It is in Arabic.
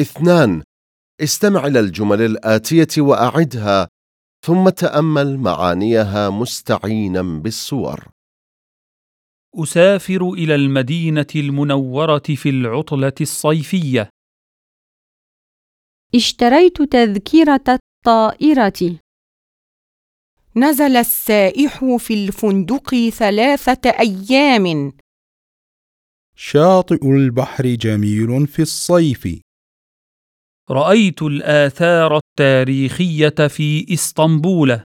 اثنان استمع إلى الجمل الآتية وأعدها ثم تأمل معانيها مستعينا بالصور أسافر إلى المدينة المنورة في العطلة الصيفية. اشتريت تذكرة الطائرة. نزل السائح في الفندق ثلاثة أيام. شاطئ البحر جميل في الصيف. رأيت الآثار التاريخية في إسطنبول.